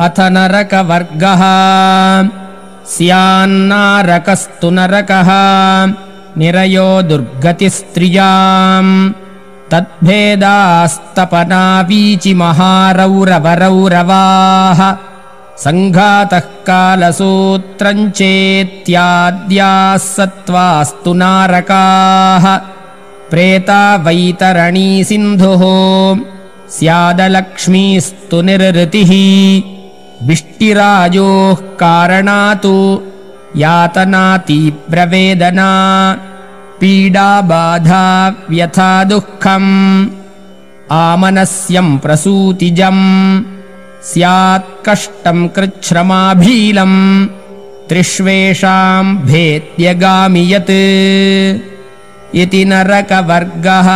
अथ नरकवर्गः। स्यान्नारकस्तु नरकः। निरयो दुर्गतिस्त्रियाम्। तद्भेदास्तपनावीचिमहारौरवरौरवाः सङ्घातः कालसूत्रम् चेत्याद्याः सत्त्वास्तु नारकाः। प्रेता वैतरणी सिन्धुः। स्यादलक्ष्मीस्तु निर्ऋतिः विष्टिराजोः कारणातु यातना तीव्रवेदना पीडा बाधा व्यथा दुःखम् आमनस्यम् प्रसूतिजम् स्यात्कष्टम् कृच्छ्रमाभीलम् त्रिष्वेषाम् भेद्यगामि यत् इति नरकवर्गः